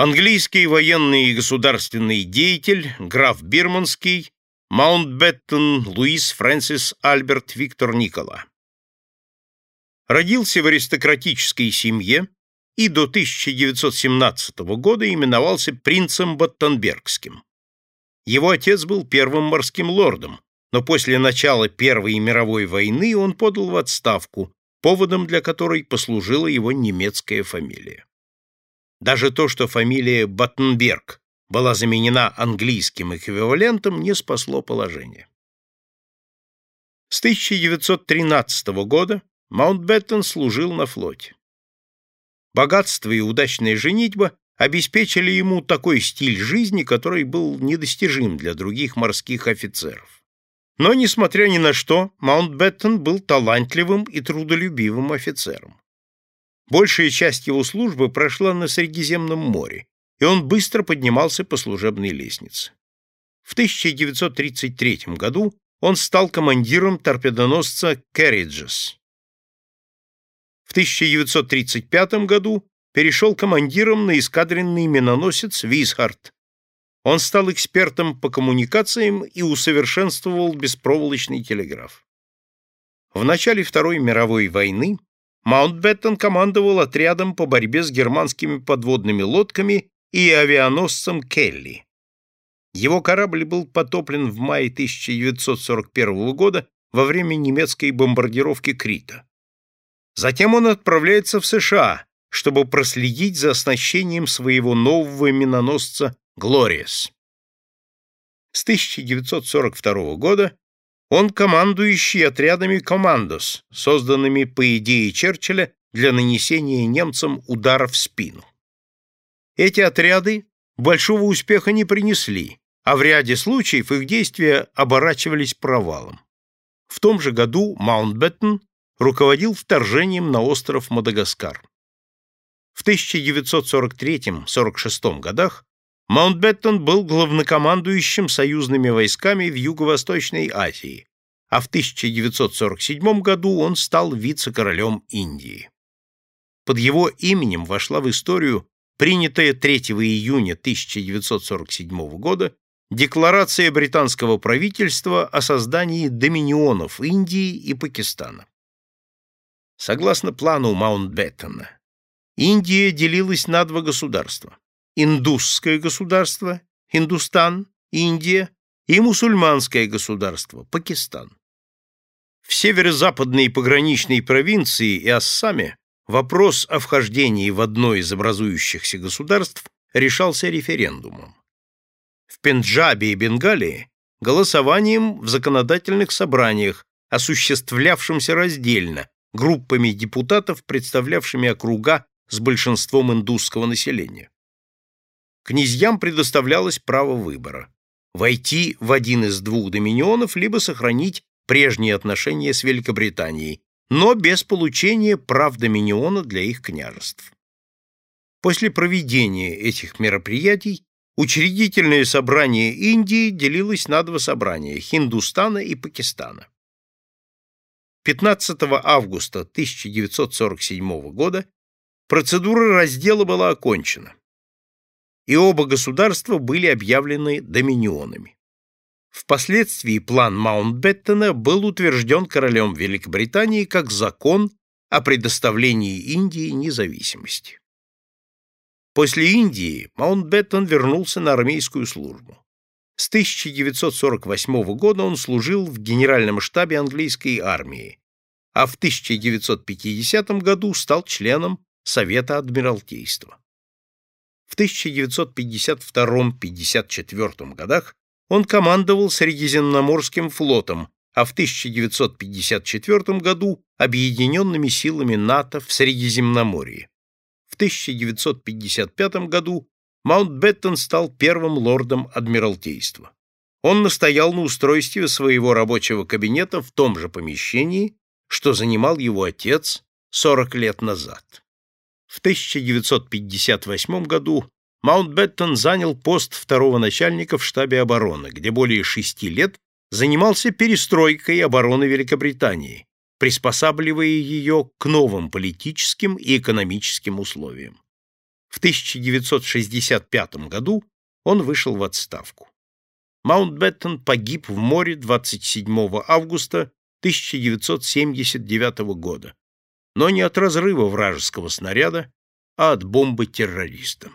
Английский военный и государственный деятель, граф Бирманский, Маунтбеттон Луис Фрэнсис Альберт Виктор Никола. Родился в аристократической семье и до 1917 года именовался принцем Баттенбергским. Его отец был первым морским лордом, но после начала Первой мировой войны он подал в отставку, поводом для которой послужила его немецкая фамилия. Даже то, что фамилия Баттенберг была заменена английским эквивалентом, не спасло положение. С 1913 года Маунтбеттен служил на флоте. Богатство и удачная женитьба обеспечили ему такой стиль жизни, который был недостижим для других морских офицеров. Но, несмотря ни на что, Маунтбеттен был талантливым и трудолюбивым офицером. Большая часть его службы прошла на Средиземном море, и он быстро поднимался по служебной лестнице. В 1933 году он стал командиром торпедоносца «Керриджес». В 1935 году перешел командиром на эскадренный миноносец «Висхарт». Он стал экспертом по коммуникациям и усовершенствовал беспроволочный телеграф. В начале Второй мировой войны Маунтбеттен командовал отрядом по борьбе с германскими подводными лодками и авианосцем Келли. Его корабль был потоплен в мае 1941 года во время немецкой бомбардировки Крита. Затем он отправляется в США, чтобы проследить за оснащением своего нового миноносца «Глориас». С 1942 года он командующий отрядами «Командос», созданными по идее Черчилля для нанесения немцам удара в спину. Эти отряды большого успеха не принесли, а в ряде случаев их действия оборачивались провалом. В том же году Маунтбеттен руководил вторжением на остров Мадагаскар. В 1943-46 годах Маунтбеттен был главнокомандующим союзными войсками в Юго-Восточной Азии, а в 1947 году он стал вице-королем Индии. Под его именем вошла в историю принятая 3 июня 1947 года Декларация британского правительства о создании доминионов Индии и Пакистана. Согласно плану Маунтбеттена, Индия делилась на два государства индусское государство, Индустан, Индия, и мусульманское государство, Пакистан. В северо-западной пограничной провинции и Ассаме вопрос о вхождении в одно из образующихся государств решался референдумом. В Пенджабе и Бенгалии – голосованием в законодательных собраниях, осуществлявшемся раздельно, группами депутатов, представлявшими округа с большинством индусского населения князьям предоставлялось право выбора – войти в один из двух доминионов, либо сохранить прежние отношения с Великобританией, но без получения прав доминиона для их княжеств. После проведения этих мероприятий учредительное собрание Индии делилось на два собрания – Хиндустана и Пакистана. 15 августа 1947 года процедура раздела была окончена и оба государства были объявлены доминионами. Впоследствии план Маунтбеттена был утвержден королем Великобритании как закон о предоставлении Индии независимости. После Индии Маунтбеттен вернулся на армейскую службу. С 1948 года он служил в Генеральном штабе английской армии, а в 1950 году стал членом Совета Адмиралтейства. В 1952-54 годах он командовал Средиземноморским флотом, а в 1954 году объединенными силами НАТО в Средиземноморье. В 1955 году Маунтбеттен стал первым лордом Адмиралтейства. Он настоял на устройстве своего рабочего кабинета в том же помещении, что занимал его отец 40 лет назад. В 1958 году Маунтбеттен занял пост второго начальника в штабе обороны, где более шести лет занимался перестройкой обороны Великобритании, приспосабливая ее к новым политическим и экономическим условиям. В 1965 году он вышел в отставку. Маунтбеттен погиб в море 27 августа 1979 года, но не от разрыва вражеского снаряда, а от бомбы террориста.